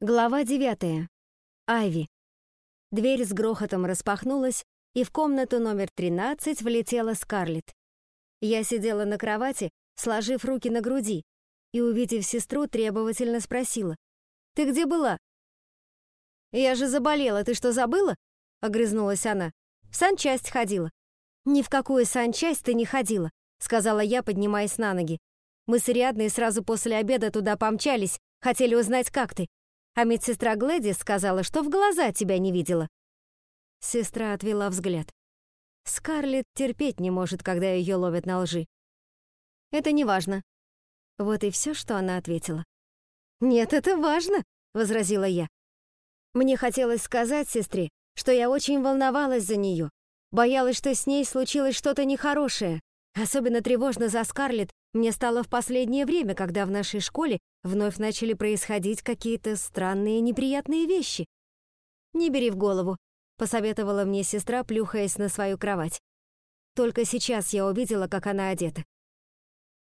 Глава девятая. Айви. Дверь с грохотом распахнулась, и в комнату номер 13 влетела Скарлетт. Я сидела на кровати, сложив руки на груди, и, увидев сестру, требовательно спросила. «Ты где была?» «Я же заболела, ты что, забыла?» — огрызнулась она. «В санчасть ходила». «Ни в какую санчасть ты не ходила», — сказала я, поднимаясь на ноги. «Мы с Ариадной сразу после обеда туда помчались, хотели узнать, как ты. А медсестра Глэдис сказала, что в глаза тебя не видела. Сестра отвела взгляд. Скарлетт терпеть не может, когда ее ловят на лжи. Это не важно. Вот и все, что она ответила. Нет, это важно, возразила я. Мне хотелось сказать сестре, что я очень волновалась за нее, боялась, что с ней случилось что-то нехорошее. Особенно тревожно за Скарлетт мне стало в последнее время, когда в нашей школе вновь начали происходить какие-то странные неприятные вещи. «Не бери в голову», — посоветовала мне сестра, плюхаясь на свою кровать. Только сейчас я увидела, как она одета.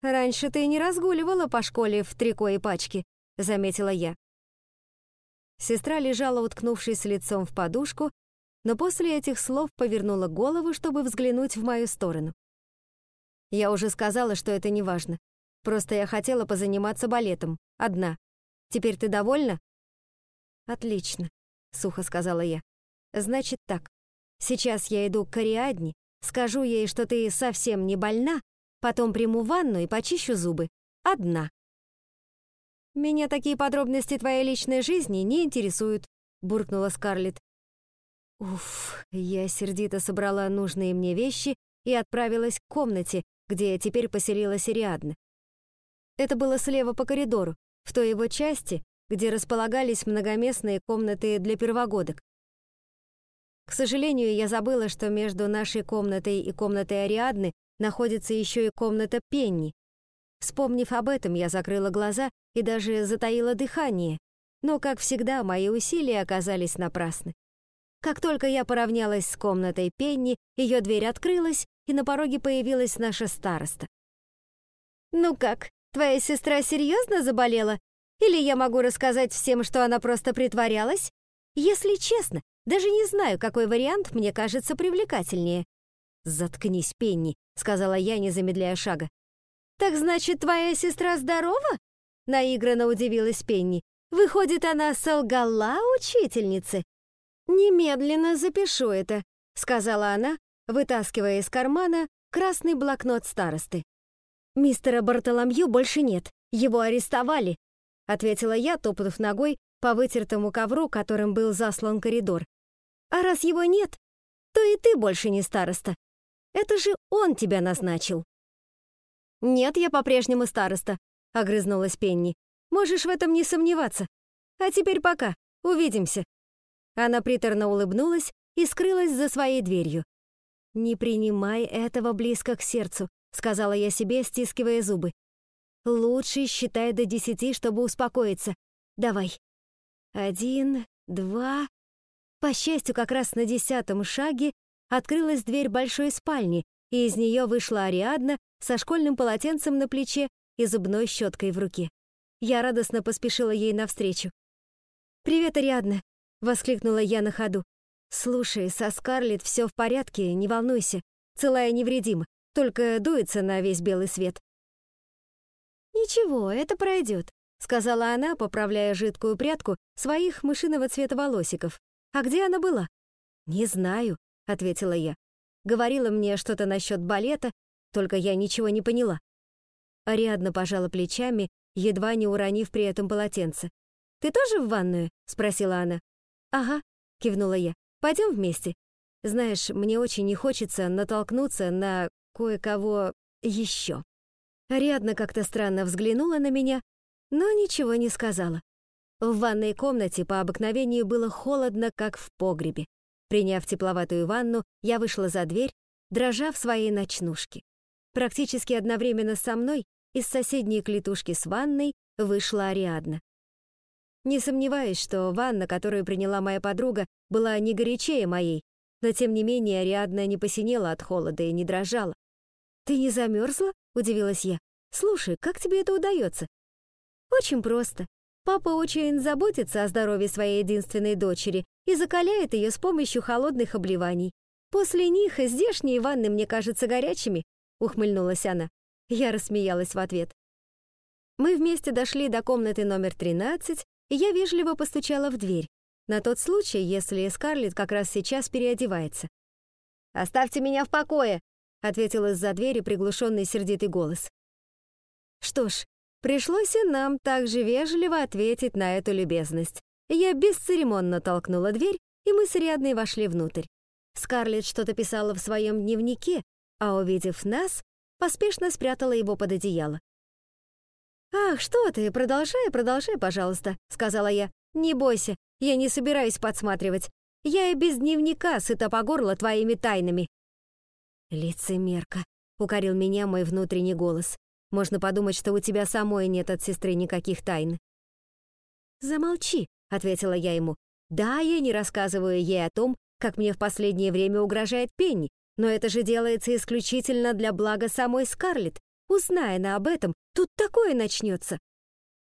«Раньше ты не разгуливала по школе в трико и пачке», — заметила я. Сестра лежала, уткнувшись лицом в подушку, но после этих слов повернула голову, чтобы взглянуть в мою сторону. Я уже сказала, что это не важно. Просто я хотела позаниматься балетом. Одна. Теперь ты довольна? Отлично, сухо сказала я. Значит так. Сейчас я иду к Ариадне, скажу ей, что ты совсем не больна, потом приму ванну и почищу зубы. Одна. Меня такие подробности твоей личной жизни не интересуют, буркнула Скарлетт. Уф, я сердито собрала нужные мне вещи и отправилась к комнате, где теперь поселилась Ариадна. Это было слева по коридору, в той его части, где располагались многоместные комнаты для первогодок. К сожалению, я забыла, что между нашей комнатой и комнатой Ариадны находится еще и комната Пенни. Вспомнив об этом, я закрыла глаза и даже затаила дыхание, но, как всегда, мои усилия оказались напрасны. Как только я поравнялась с комнатой Пенни, ее дверь открылась, и на пороге появилась наша староста. «Ну как, твоя сестра серьезно заболела? Или я могу рассказать всем, что она просто притворялась? Если честно, даже не знаю, какой вариант мне кажется привлекательнее». «Заткнись, Пенни», — сказала я, не замедляя шага. «Так значит, твоя сестра здорова?» — наигранно удивилась Пенни. «Выходит, она солгала учительнице?» «Немедленно запишу это», — сказала она, вытаскивая из кармана красный блокнот старосты. «Мистера Бартоломью больше нет, его арестовали», ответила я, топнув ногой по вытертому ковру, которым был заслан коридор. «А раз его нет, то и ты больше не староста. Это же он тебя назначил». «Нет, я по-прежнему староста», — огрызнулась Пенни. «Можешь в этом не сомневаться. А теперь пока. Увидимся». Она приторно улыбнулась и скрылась за своей дверью. «Не принимай этого близко к сердцу», — сказала я себе, стискивая зубы. «Лучше считай до десяти, чтобы успокоиться. Давай. Один, два...» По счастью, как раз на десятом шаге открылась дверь большой спальни, и из нее вышла Ариадна со школьным полотенцем на плече и зубной щеткой в руке. Я радостно поспешила ей навстречу. «Привет, Ариадна!» — воскликнула я на ходу. «Слушай, со Скарлетт все в порядке, не волнуйся. Целая невредима, только дуется на весь белый свет». «Ничего, это пройдет», — сказала она, поправляя жидкую прядку своих мышиного цвета волосиков. «А где она была?» «Не знаю», — ответила я. Говорила мне что-то насчет балета, только я ничего не поняла. Ариадна пожала плечами, едва не уронив при этом полотенце. «Ты тоже в ванную?» — спросила она. «Ага», — кивнула я. Пойдем вместе. Знаешь, мне очень не хочется натолкнуться на кое-кого еще. Ариадна как-то странно взглянула на меня, но ничего не сказала. В ванной комнате по обыкновению было холодно, как в погребе. Приняв тепловатую ванну, я вышла за дверь, дрожа в своей ночнушке. Практически одновременно со мной из соседней клетушки с ванной вышла Ариадна. Не сомневаюсь, что ванна, которую приняла моя подруга, была не горячее моей, но тем не менее Ариадна не посинела от холода и не дрожала. «Ты не замерзла?» — удивилась я. «Слушай, как тебе это удается?» «Очень просто. Папа очень заботится о здоровье своей единственной дочери и закаляет ее с помощью холодных обливаний. После них здешние ванны мне кажутся горячими, ухмыльнулась она. Я рассмеялась в ответ. Мы вместе дошли до комнаты номер 13, и я вежливо постучала в дверь, на тот случай, если Скарлетт как раз сейчас переодевается. «Оставьте меня в покое!» — ответил из-за двери приглушенный сердитый голос. Что ж, пришлось и нам также вежливо ответить на эту любезность. Я бесцеремонно толкнула дверь, и мы с Риадной вошли внутрь. Скарлетт что-то писала в своем дневнике, а, увидев нас, поспешно спрятала его под одеяло. «Ах, что ты, продолжай, продолжай, пожалуйста», — сказала я. «Не бойся, я не собираюсь подсматривать. Я и без дневника сыта по горло твоими тайнами». «Лицемерка», — укорил меня мой внутренний голос. Можно подумать, что у тебя самой нет от сестры никаких тайн. Замолчи, ответила я ему. Да, я не рассказываю ей о том, как мне в последнее время угрожает Пенни, но это же делается исключительно для блага самой Скарлетт. Узная она об этом, тут такое начнется.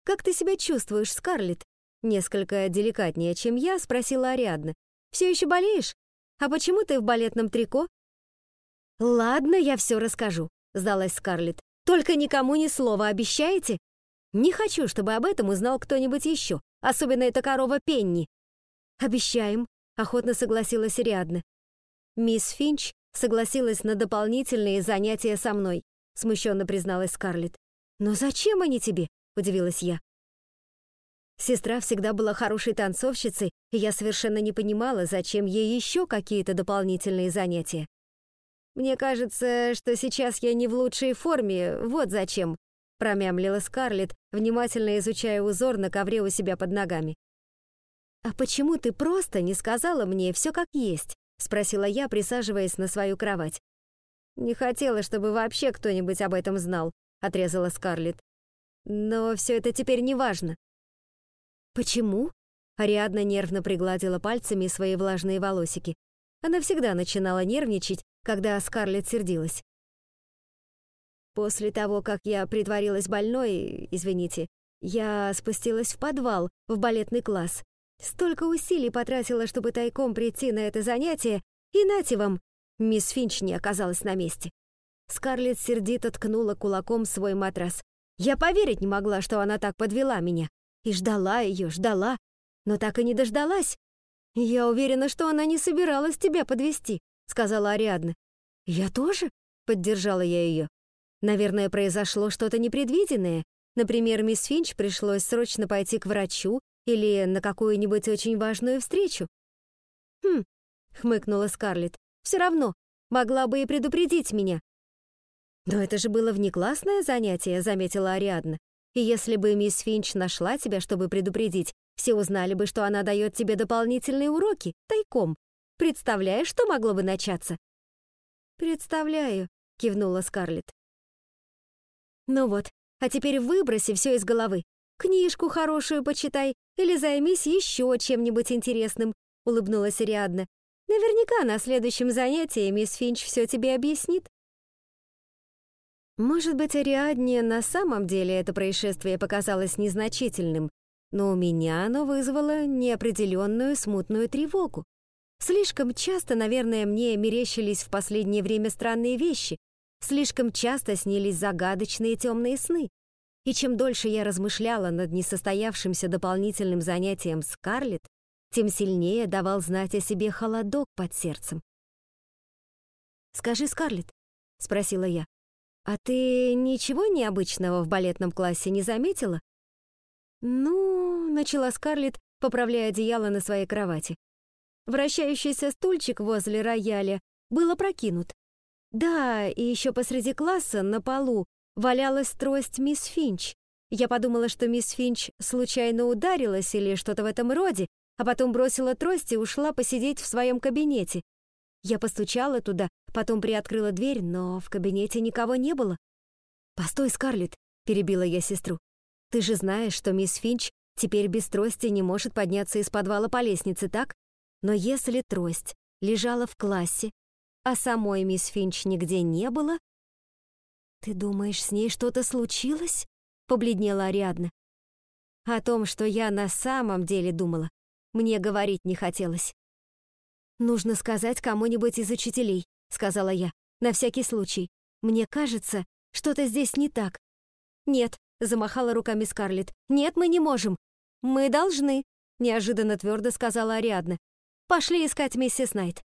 Как ты себя чувствуешь, Скарлетт? Несколько деликатнее, чем я, спросила Ариадна. Все еще болеешь? А почему ты в балетном трико? Ладно, я все расскажу, сдалась Скарлетт. Только никому ни слова, обещаете? Не хочу, чтобы об этом узнал кто-нибудь еще, особенно эта корова Пенни. Обещаем, охотно согласилась Риадна. Мисс Финч согласилась на дополнительные занятия со мной, смущенно призналась Скарлетт. Но зачем они тебе? удивилась я. Сестра всегда была хорошей танцовщицей, и я совершенно не понимала, зачем ей еще какие-то дополнительные занятия. «Мне кажется, что сейчас я не в лучшей форме, вот зачем», промямлила Скарлетт, внимательно изучая узор на ковре у себя под ногами. «А почему ты просто не сказала мне все как есть?» спросила я, присаживаясь на свою кровать. «Не хотела, чтобы вообще кто-нибудь об этом знал», отрезала Скарлетт. «Но все это теперь не важно». «Почему?» Ариадна нервно пригладила пальцами свои влажные волосики. Она всегда начинала нервничать, когда Скарлетт сердилась. После того, как я притворилась больной, извините, я спустилась в подвал, в балетный класс. Столько усилий потратила, чтобы тайком прийти на это занятие, и нате вам, мисс Финч не оказалась на месте. Скарлетт сердито ткнула кулаком свой матрас. Я поверить не могла, что она так подвела меня. И ждала ее, ждала, но так и не дождалась. Я уверена, что она не собиралась тебя подвести сказала Ариадна. «Я тоже?» — поддержала я ее. «Наверное, произошло что-то непредвиденное. Например, мисс Финч пришлось срочно пойти к врачу или на какую-нибудь очень важную встречу». «Хм», — хмыкнула Скарлетт. «Все равно, могла бы и предупредить меня». «Но это же было внеклассное занятие», — заметила Ариадна. «И если бы мисс Финч нашла тебя, чтобы предупредить, все узнали бы, что она дает тебе дополнительные уроки, тайком. Представляешь, что могло бы начаться?» «Представляю», — кивнула Скарлетт. «Ну вот, а теперь выброси все из головы. Книжку хорошую почитай или займись еще чем-нибудь интересным», — улыбнулась Ариадна. «Наверняка на следующем занятии мисс Финч все тебе объяснит». Может быть, Ариадне на самом деле это происшествие показалось незначительным, но у меня оно вызвало неопределенную смутную тревогу. Слишком часто, наверное, мне мерещились в последнее время странные вещи, слишком часто снились загадочные темные сны. И чем дольше я размышляла над несостоявшимся дополнительным занятием Скарлетт, тем сильнее давал знать о себе холодок под сердцем. «Скажи, Скарлетт», — спросила я, «а ты ничего необычного в балетном классе не заметила?» «Ну», — начала Скарлетт, поправляя одеяло на своей кровати. Вращающийся стульчик возле рояля был опрокинут. Да, и еще посреди класса на полу валялась трость мисс Финч. Я подумала, что мисс Финч случайно ударилась или что-то в этом роде, а потом бросила трость и ушла посидеть в своем кабинете. Я постучала туда, потом приоткрыла дверь, но в кабинете никого не было. «Постой, Скарлетт», — перебила я сестру. «Ты же знаешь, что мисс Финч теперь без трости не может подняться из подвала по лестнице, так? Но если трость лежала в классе, а самой мисс Финч нигде не было... «Ты думаешь, с ней что-то случилось?» — побледнела Ариадна. О том, что я на самом деле думала, мне говорить не хотелось. «Нужно сказать кому-нибудь из учителей», — сказала я, на всякий случай. «Мне кажется, что-то здесь не так». «Нет», — замахала руками Скарлетт, «нет, мы не можем». «Мы должны», — неожиданно твердо сказала Ариадна. «Пошли искать миссис Найт».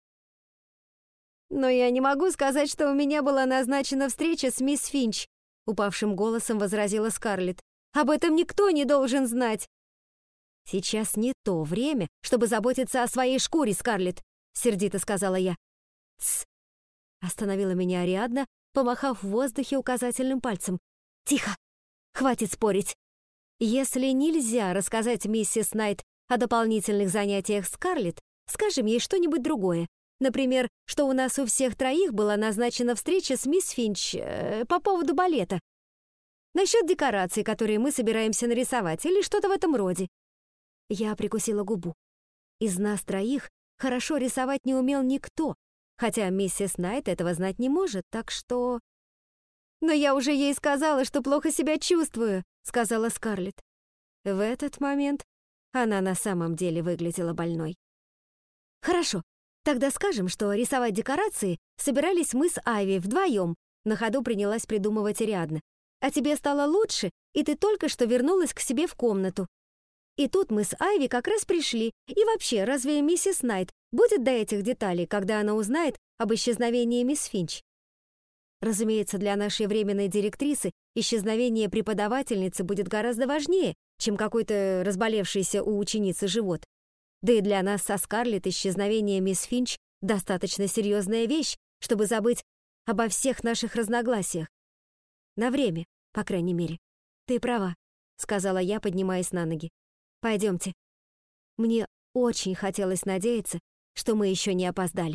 «Но я не могу сказать, что у меня была назначена встреча с мисс Финч», — упавшим голосом возразила Скарлетт. «Об этом никто не должен знать». «Сейчас не то время, чтобы заботиться о своей шкуре, Скарлетт», — сердито сказала я. «Тсс!» — остановила меня Ариадна, помахав в воздухе указательным пальцем. «Тихо! Хватит спорить! Если нельзя рассказать миссис Найт о дополнительных занятиях Скарлетт, скажем ей что-нибудь другое. Например, что у нас у всех троих была назначена встреча с мисс Финч э, по поводу балета. Насчет декораций, которые мы собираемся нарисовать, или что-то в этом роде. Я прикусила губу. Из нас троих хорошо рисовать не умел никто, хотя миссис Найт этого знать не может, так что... «Но я уже ей сказала, что плохо себя чувствую», — сказала Скарлетт. В этот момент она на самом деле выглядела больной. «Хорошо, тогда скажем, что рисовать декорации собирались мы с Айви вдвоем», на ходу принялась придумывать Ариадна. «А тебе стало лучше, и ты только что вернулась к себе в комнату. И тут мы с Айви как раз пришли. И вообще, разве миссис Найт будет до этих деталей, когда она узнает об исчезновении мисс Финч? Разумеется, для нашей временной директрисы исчезновение преподавательницы будет гораздо важнее, чем какой-то разболевшийся у ученицы живот. Да и для нас со Скарлетт исчезновение мисс Финч достаточно серьезная вещь, чтобы забыть обо всех наших разногласиях. На время, по крайней мере. Ты права, сказала я, поднимаясь на ноги. Пойдемте. Мне очень хотелось надеяться, что мы еще не опоздали.